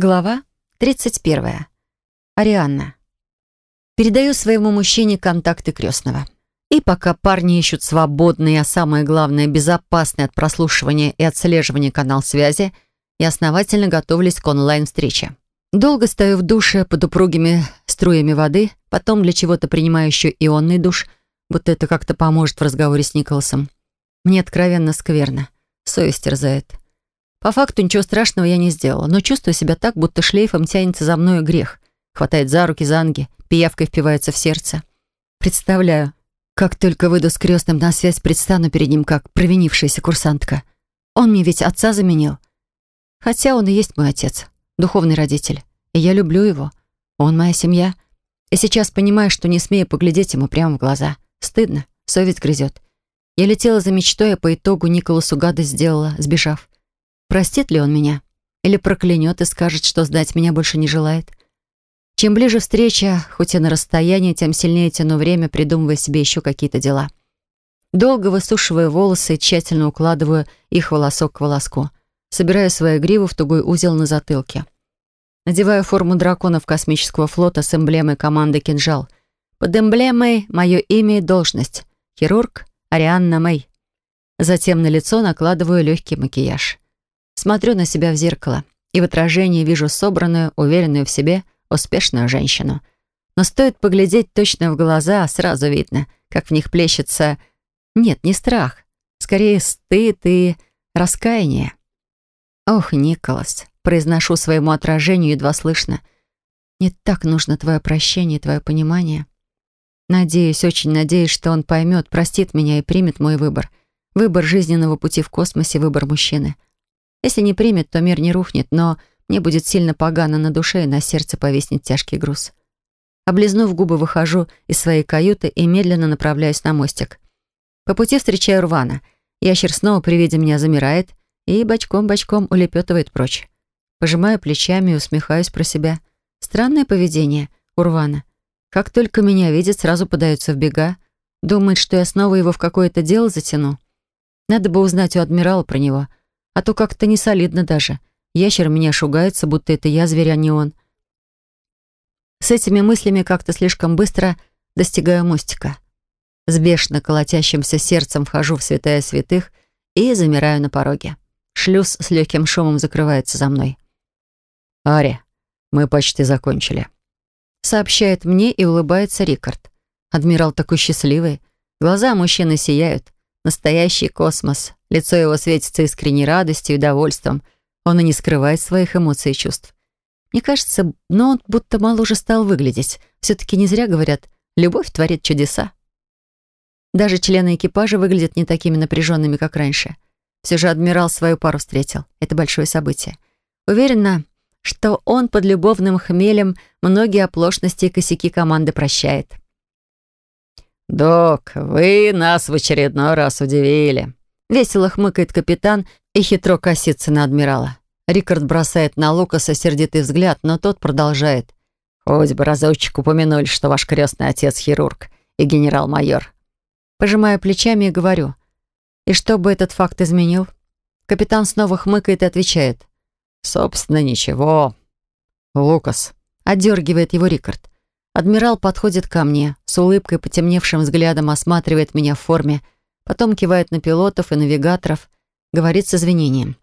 Глава 31. Арианна. Передаю своему мужчине контакты крестного. И пока парни ищут свободный, а самое главное, безопасный от прослушивания и отслеживания канал связи, я основательно готовлюсь к онлайн-встрече. Долго стою в душе под упругими струями воды, потом для чего-то принимаю еще ионный душ, будто это как-то поможет в разговоре с Николасом. Мне откровенно скверно. Совесть терзает. По факту ничего страшного я не сделала, но чувствую себя так, будто шлейфом тянется за мною грех. Хватает за руки, за ноги, пиявкой впивается в сердце. Представляю, как только выйду с крестным на связь, предстану перед ним как провинившаяся курсантка. Он мне ведь отца заменил. Хотя он и есть мой отец, духовный родитель. И я люблю его. Он моя семья. И сейчас понимаю, что не смею поглядеть ему прямо в глаза. Стыдно, совесть грызет. Я летела за мечтой, а по итогу Николасу гадость сделала, сбежав. Простит ли он меня? Или проклянет и скажет, что сдать меня больше не желает? Чем ближе встреча, хоть и на расстоянии, тем сильнее тяну время, придумывая себе еще какие-то дела. Долго высушивая волосы и тщательно укладываю их волосок к волоску. Собираю свою гриву в тугой узел на затылке. Надеваю форму драконов космического флота с эмблемой команды «Кинжал». Под эмблемой мое имя и должность. Хирург Арианна Мэй. Затем на лицо накладываю легкий макияж. Смотрю на себя в зеркало и в отражении вижу собранную, уверенную в себе, успешную женщину. Но стоит поглядеть точно в глаза, сразу видно, как в них плещется... Нет, не страх, скорее стыд и раскаяние. «Ох, Николас», — произношу своему отражению едва слышно, «не так нужно твое прощение, твое понимание». Надеюсь, очень надеюсь, что он поймет, простит меня и примет мой выбор. Выбор жизненного пути в космосе, выбор мужчины — если не примет, то мир не рухнет, но мне будет сильно погано на душе и на сердце повиснет тяжкий груз. Облизнув губы, выхожу из своей каюты и медленно направляюсь на мостик. По пути встречаю Рвана. Ящер снова при виде меня замирает и бочком-бочком улепетывает прочь. Пожимаю плечами и усмехаюсь про себя. Странное поведение у Рвана. Как только меня видит, сразу подается в бега. Думает, что я снова его в какое-то дело затяну. Надо бы узнать у адмирала про него — а то как-то не солидно даже. Ящер меня шугается, будто это я зверь, а не он. С этими мыслями как-то слишком быстро достигаю мостика. С бешено колотящимся сердцем вхожу в святая святых и замираю на пороге. Шлюз с легким шумом закрывается за мной. «Ари, мы почти закончили», — сообщает мне и улыбается Рикард. Адмирал такой счастливый. Глаза мужчины сияют. Настоящий космос. Лицо его светится искренней радостью и довольством. Он и не скрывает своих эмоций и чувств. Мне кажется, но он будто мало уже стал выглядеть. Все-таки не зря говорят, любовь творит чудеса. Даже члены экипажа выглядят не такими напряженными, как раньше. Все же адмирал свою пару встретил. Это большое событие. Уверена, что он под любовным хмелем многие оплошности и косяки команды прощает. «Док, вы нас в очередной раз удивили», Весело хмыкает капитан и хитро косится на адмирала. Рикард бросает на Лукаса сердитый взгляд, но тот продолжает. «Хоть бы разочек упомянули, что ваш крестный отец хирург и генерал-майор». Пожимаю плечами и говорю. «И что бы этот факт изменил?» Капитан снова хмыкает и отвечает. «Собственно, ничего». «Лукас», — отдергивает его Рикард. Адмирал подходит ко мне, с улыбкой, потемневшим взглядом осматривает меня в форме, Потом кивает на пилотов и навигаторов, говорит с извинением.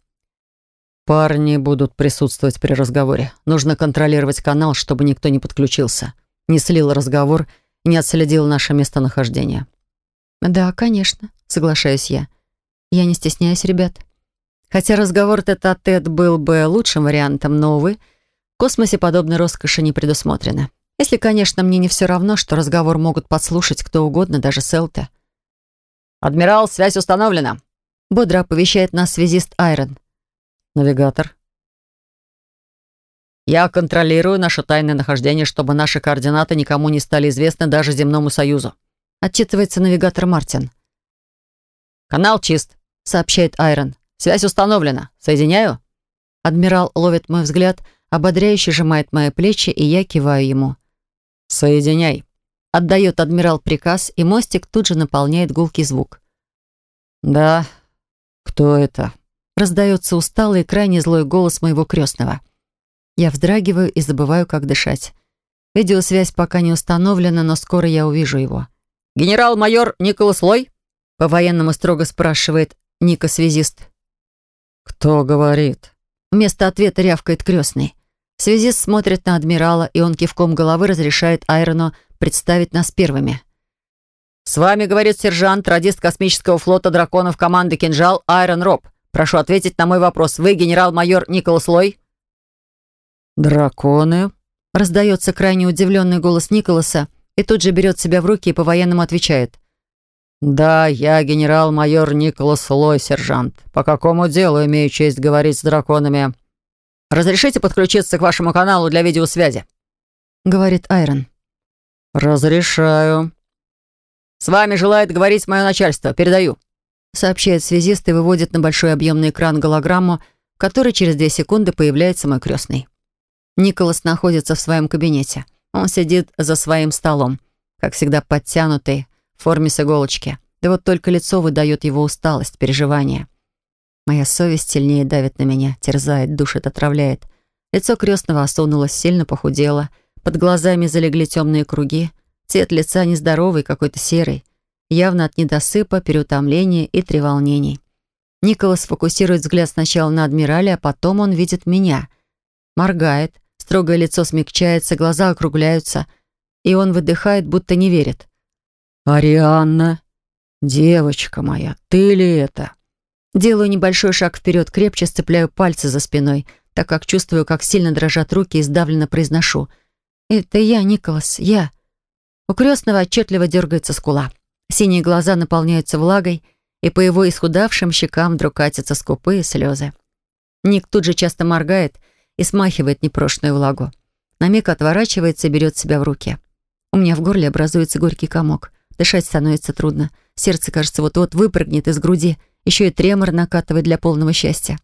«Парни будут присутствовать при разговоре. Нужно контролировать канал, чтобы никто не подключился, не слил разговор и не отследил наше местонахождение». «Да, конечно», — соглашаюсь я. «Я не стесняюсь, ребят». Хотя разговор тет-а-тет был бы лучшим вариантом, но, увы, в космосе подобной роскоши не предусмотрено. Если, конечно, мне не все равно, что разговор могут подслушать кто угодно, даже Селта. «Адмирал, связь установлена!» Бодро оповещает нас связист Айрон. «Навигатор?» «Я контролирую наше тайное нахождение, чтобы наши координаты никому не стали известны даже Земному Союзу», отчитывается навигатор Мартин. «Канал чист», — сообщает Айрон. «Связь установлена. Соединяю?» Адмирал ловит мой взгляд, ободряюще сжимает мои плечи, и я киваю ему. «Соединяй». Отдает адмирал приказ, и мостик тут же наполняет гулкий звук. «Да, кто это?» Раздается усталый и крайне злой голос моего крестного. Я вздрагиваю и забываю, как дышать. Видеосвязь пока не установлена, но скоро я увижу его. «Генерал-майор Николас Лой?» По-военному строго спрашивает Ника-связист. «Кто говорит?» Вместо ответа рявкает крестный. Связист смотрит на адмирала, и он кивком головы разрешает Айрону представить нас первыми. «С вами, — говорит сержант, радист космического флота драконов команды «Кинжал» Айрон Роб. Прошу ответить на мой вопрос. Вы генерал-майор Николас Лой?» «Драконы?» — раздается крайне удивленный голос Николаса, и тут же берет себя в руки и по-военному отвечает. «Да, я генерал-майор Николас Лой, сержант. По какому делу имею честь говорить с драконами?» «Разрешите подключиться к вашему каналу для видеосвязи?» — говорит Айрон. «Разрешаю». «С вами желает говорить мое начальство. Передаю», — сообщает связист и выводит на большой объемный экран голограмму, в которой через две секунды появляется мой крестный. Николас находится в своем кабинете. Он сидит за своим столом, как всегда подтянутый, в форме с иголочки. Да вот только лицо выдает его усталость, переживания. Моя совесть сильнее давит на меня, терзает, душит, отравляет. Лицо крестного осунулось, сильно похудело. Под глазами залегли темные круги. Цвет лица нездоровый, какой-то серый. Явно от недосыпа, переутомления и треволнений. Николас фокусирует взгляд сначала на адмирале, а потом он видит меня. Моргает, Строгое лицо смягчается, глаза округляются, и он выдыхает, будто не верит. «Арианна, девочка моя, ты ли это?» Делаю небольшой шаг вперед, крепче сцепляю пальцы за спиной, так как чувствую, как сильно дрожат руки и сдавленно произношу. «Это я, Николас, я». У крестного отчетливо дергается скула. Синие глаза наполняются влагой, и по его исхудавшим щекам вдруг катятся скупые слезы. Ник тут же часто моргает — и смахивает непрошенную влагу. На миг отворачивается и берет себя в руки. У меня в горле образуется горький комок. Дышать становится трудно. Сердце, кажется, вот-вот выпрыгнет из груди. Еще и тремор накатывает для полного счастья.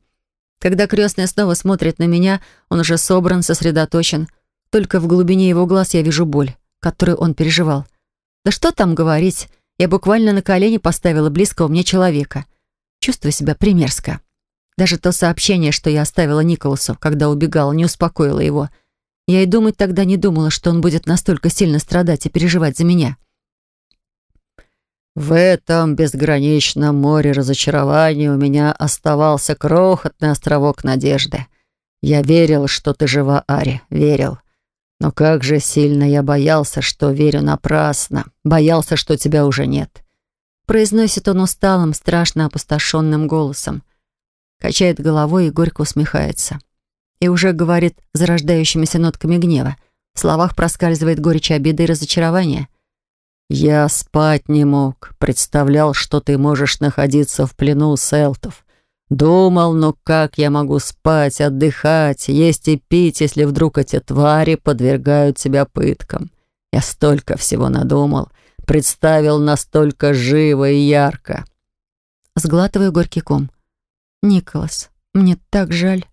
Когда крестный снова смотрит на меня, он уже собран, сосредоточен. Только в глубине его глаз я вижу боль, которую он переживал. Да что там говорить, я буквально на колени поставила близкого мне человека. Чувствую себя примерзко. Даже то сообщение, что я оставила Николасу, когда убегала, не успокоило его. Я и думать тогда не думала, что он будет настолько сильно страдать и переживать за меня. В этом безграничном море разочарования у меня оставался крохотный островок надежды. Я верил, что ты жива, Ари, верил. Но как же сильно я боялся, что верю напрасно. Боялся, что тебя уже нет. Произносит он усталым, страшно опустошенным голосом качает головой и горько усмехается. И уже говорит зарождающимися нотками гнева. В словах проскальзывает горечь обиды и разочарования. «Я спать не мог. Представлял, что ты можешь находиться в плену у селтов. Думал, ну как я могу спать, отдыхать, есть и пить, если вдруг эти твари подвергают тебя пыткам. Я столько всего надумал, представил настолько живо и ярко». Сглатываю горький ком. «Николас, мне так жаль».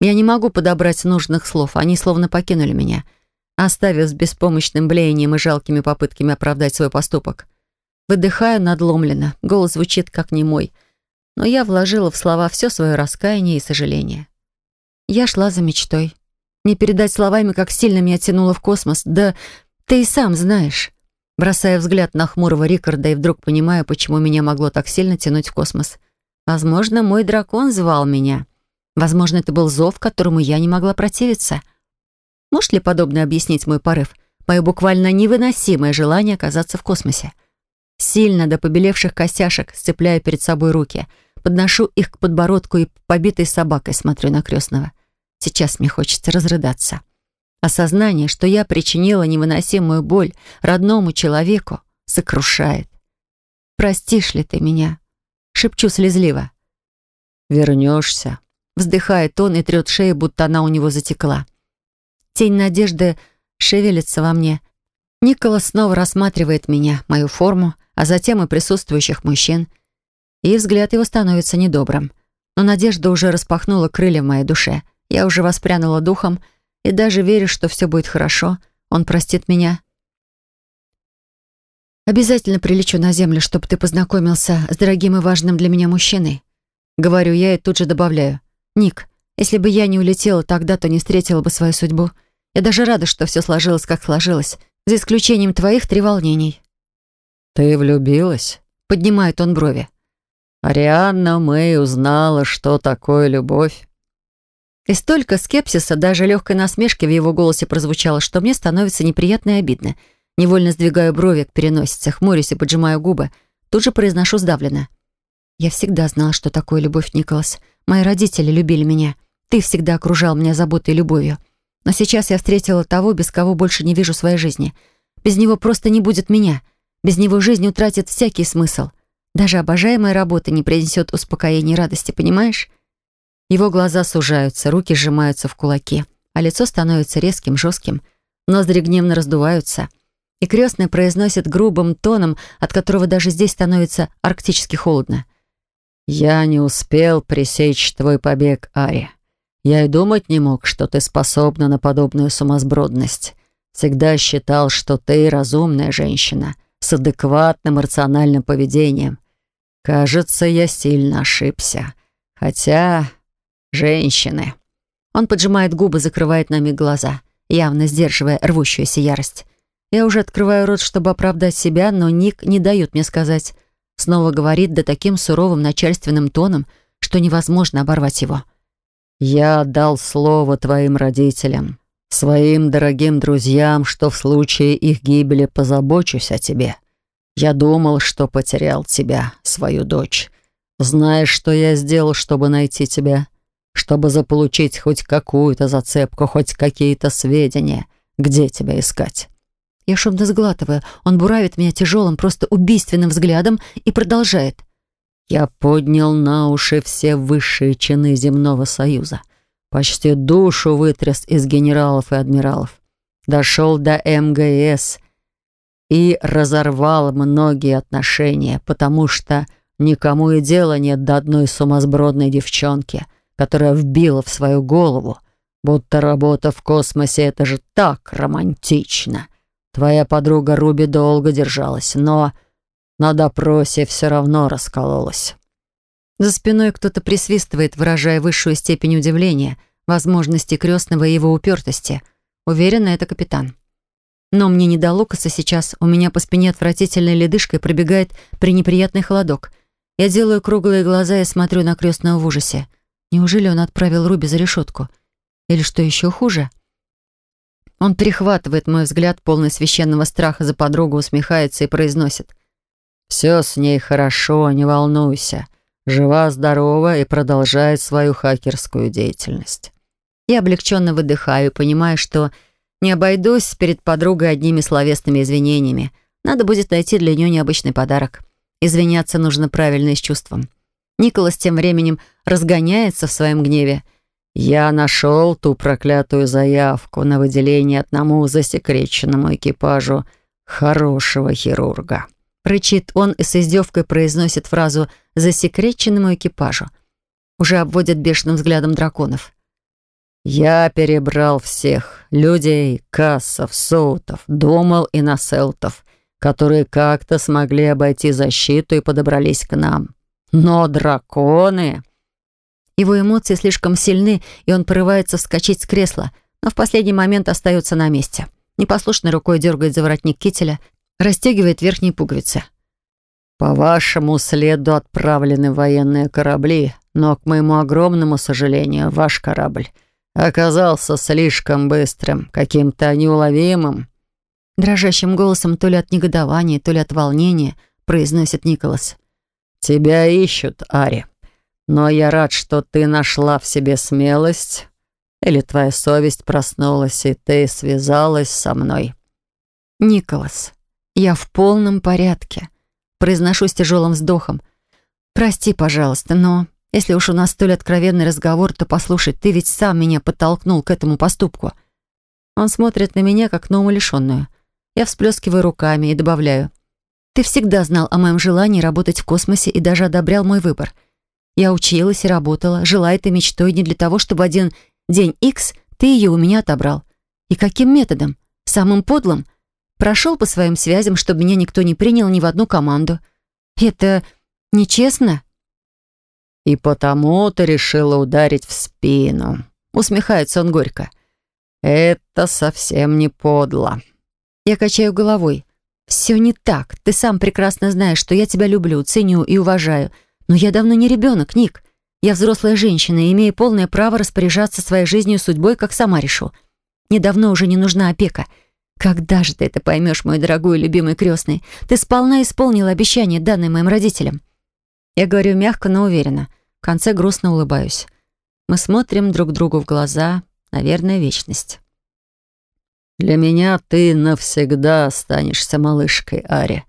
Я не могу подобрать нужных слов, они словно покинули меня, оставив с беспомощным блеянием и жалкими попытками оправдать свой поступок. Выдыхаю надломленно, голос звучит как не мой, но я вложила в слова все свое раскаяние и сожаление. Я шла за мечтой. Не передать словами, как сильно меня тянуло в космос, да ты и сам знаешь. Бросая взгляд на хмурого Рикарда и вдруг понимаю, почему меня могло так сильно тянуть в космос. Возможно, мой дракон звал меня. Возможно, это был зов, которому я не могла противиться. Может ли подобное объяснить мой порыв? Мое буквально невыносимое желание оказаться в космосе. Сильно до побелевших костяшек сцепляю перед собой руки, подношу их к подбородку и побитой собакой смотрю на крестного. Сейчас мне хочется разрыдаться. Осознание, что я причинила невыносимую боль родному человеку, сокрушает. «Простишь ли ты меня?» шепчу слезливо. «Вернешься», — вздыхает он и трет шею, будто она у него затекла. Тень надежды шевелится во мне. Николас снова рассматривает меня, мою форму, а затем и присутствующих мужчин. И взгляд его становится недобрым. Но надежда уже распахнула крылья в моей душе. Я уже воспрянула духом и даже верю, что все будет хорошо. Он простит меня, Обязательно прилечу на землю, чтобы ты познакомился с дорогим и важным для меня мужчиной. Говорю я и тут же добавляю. Ник, Если бы я не улетела тогда, то не встретила бы свою судьбу. Я даже рада, что все сложилось, как сложилось, за исключением твоих треволнений». «Ты влюбилась?» — поднимает он брови. «Арианна Мэй узнала, что такое любовь». И столько скепсиса, даже легкой насмешки в его голосе прозвучало, что мне становится неприятно и обидно. Невольно сдвигаю брови к переносице, хмурюсь и поджимаю губы. Тут же произношу сдавленно. «Я всегда знала, что такое любовь, Николас. Мои родители любили меня. Ты всегда окружал меня заботой и любовью. Но сейчас я встретила того, без кого больше не вижу своей жизни. Без него просто не будет меня. Без него жизнь утратит всякий смысл. Даже обожаемая работа не принесет успокоения и радости, понимаешь? Его глаза сужаются, руки сжимаются в кулаки, а лицо становится резким, жестким. Ноздри гневно раздуваются. И крестный произносит грубым тоном, от которого даже здесь становится арктически холодно. «Я не успел пресечь твой побег, Ари. Я и думать не мог, что ты способна на подобную сумасбродность. Всегда считал, что ты разумная женщина с адекватным рациональным поведением. Кажется, я сильно ошибся. Хотя... женщины...» Он поджимает губы, закрывает на миг глаза, явно сдерживая рвущуюся ярость. Я уже открываю рот, чтобы оправдать себя, но Ник не дает мне сказать. Снова говорит да таким суровым начальственным тоном, что невозможно оборвать его. «Я дал слово твоим родителям, своим дорогим друзьям, что в случае их гибели позабочусь о тебе. Я думал, что потерял тебя, свою дочь. Знаешь, что я сделал, чтобы найти тебя? Чтобы заполучить хоть какую-то зацепку, хоть какие-то сведения, где тебя искать?» Я шумно сглатываю. Он буравит меня тяжелым, просто убийственным взглядом и продолжает. Я поднял на уши все высшие чины земного союза. Почти душу вытряс из генералов и адмиралов. Дошел до МГС и разорвал многие отношения, потому что никому и дела нет до одной сумасбродной девчонки, которая вбила в свою голову, будто работа в космосе — это же так романтично. Твоя подруга Руби долго держалась, но на допросе все равно раскололась. За спиной кто-то присвистывает, выражая высшую степень удивления, возможности крестного и его упертости. Уверена, это капитан. Но мне не до Лукаса сейчас, у меня по спине отвратительной ледышкой пробегает пренеприятный холодок. Я делаю круглые глаза и смотрю на крестного в ужасе. Неужели он отправил Руби за решетку? Или что еще хуже? Он перехватывает мой взгляд, полный священного страха за подругу, усмехается и произносит. «Все с ней хорошо, не волнуйся. Жива-здорова и продолжает свою хакерскую деятельность». Я облегченно выдыхаю и понимаю, что не обойдусь перед подругой одними словесными извинениями. Надо будет найти для нее необычный подарок. Извиняться нужно правильно и с чувством. Николас тем временем разгоняется в своем гневе. «Я нашел ту проклятую заявку на выделение одному засекреченному экипажу хорошего хирурга». Рычит он и с издевкой произносит фразу «засекреченному экипажу». Уже обводит бешеным взглядом драконов. «Я перебрал всех людей, кассов, соутов, думал и населтов, которые как-то смогли обойти защиту и подобрались к нам. Но драконы...» Его эмоции слишком сильны, и он порывается вскочить с кресла, но в последний момент остается на месте. Непослушной рукой дергает за воротник кителя расстегивает верхние пуговицы. «По вашему следу отправлены военные корабли, но, к моему огромному сожалению, ваш корабль оказался слишком быстрым, каким-то неуловимым». Дрожащим голосом то ли от негодования, то ли от волнения произносит Николас. «Тебя ищут, Ари, но я рад, что ты нашла в себе смелость, или твоя совесть проснулась, и ты связалась со мной». «Николас, «Я в полном порядке», — произношу с тяжелым вздохом. «Прости, пожалуйста, но если уж у нас столь откровенный разговор, то послушай, ты ведь сам меня подтолкнул к этому поступку». Он смотрит на меня, как на умалишенную. Я всплескиваю руками и добавляю. «Ты всегда знал о моем желании работать в космосе и даже одобрял мой выбор. Я училась и работала, жила этой мечтой не для того, чтобы один день X ты ее у меня отобрал. И каким методом? Самым подлым — Прошел по своим связям, чтобы меня никто не принял ни в одну команду. Это нечестно?» «И потому ты решила ударить в спину», — усмехается он горько. «Это совсем не подло». Я качаю головой. «Все не так. Ты сам прекрасно знаешь, что я тебя люблю, ценю и уважаю. Но я давно не ребенок, Ник. Я взрослая женщина и имею полное право распоряжаться своей жизнью и судьбой, как сама решу. Недавно уже не нужна опека. Когда же ты это поймешь, мой дорогой и любимый крестный? Ты сполна исполнила обещание, данное моим родителям». Я говорю мягко, но уверенно. В конце грустно улыбаюсь. Мы смотрим друг другу в глаза, наверное, вечность. «Для меня ты навсегда останешься малышкой, Ари.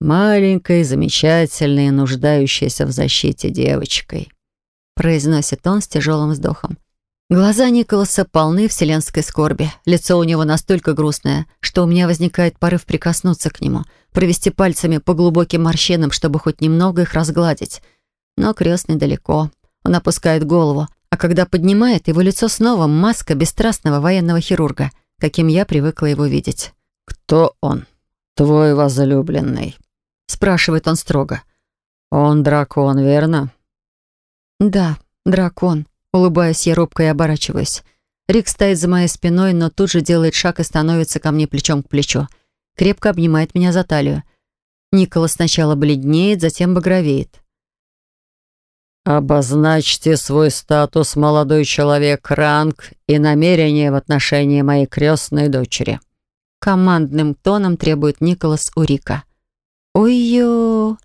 Маленькой, замечательной, нуждающейся в защите девочкой», произносит он с тяжелым вздохом. Глаза Николаса полны вселенской скорби. Лицо у него настолько грустное, что у меня возникает порыв прикоснуться к нему, провести пальцами по глубоким морщинам, чтобы хоть немного их разгладить. Но крестный далеко. Он опускает голову, а когда поднимает, его лицо снова маска бесстрастного военного хирурга, каким я привыкла его видеть. «Кто он? Твой возлюбленный?» спрашивает он строго. «Он дракон, верно?» «Да, дракон», улыбаюсь я робко и оборачиваюсь. Рик стоит за моей спиной, но тут же делает шаг и становится ко мне плечом к плечу. Крепко обнимает меня за талию. Николас сначала бледнеет, затем багровеет. «Обозначьте свой статус, молодой человек, ранг и намерение в отношении моей крестной дочери». Командным тоном требует Николас у Рика. «Ой-ё!»